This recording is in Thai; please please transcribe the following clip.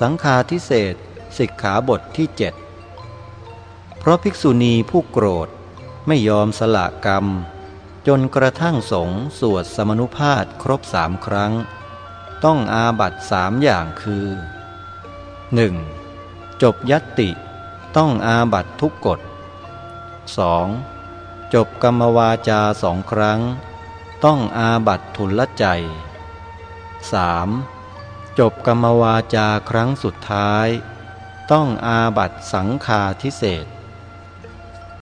สังฆาทิเศษสิกขาบทที่เจ็ดเพราะภิกษุณีผู้โกรธไม่ยอมสละกรรม จนกระทั่งสงสวดสมนุภาพครบสามครั้ง ต้องอาบัตสามอย่างคือ 1. จบยัตติต้องอาบัตทุกกฎ 2. จบกรรมวาจาสองครั้ง ต้องอาบัตทุลใจ 3. จบกรรมวาจาครั้งสุดท้าย ต้องอาบัตสังฆาทิเศษ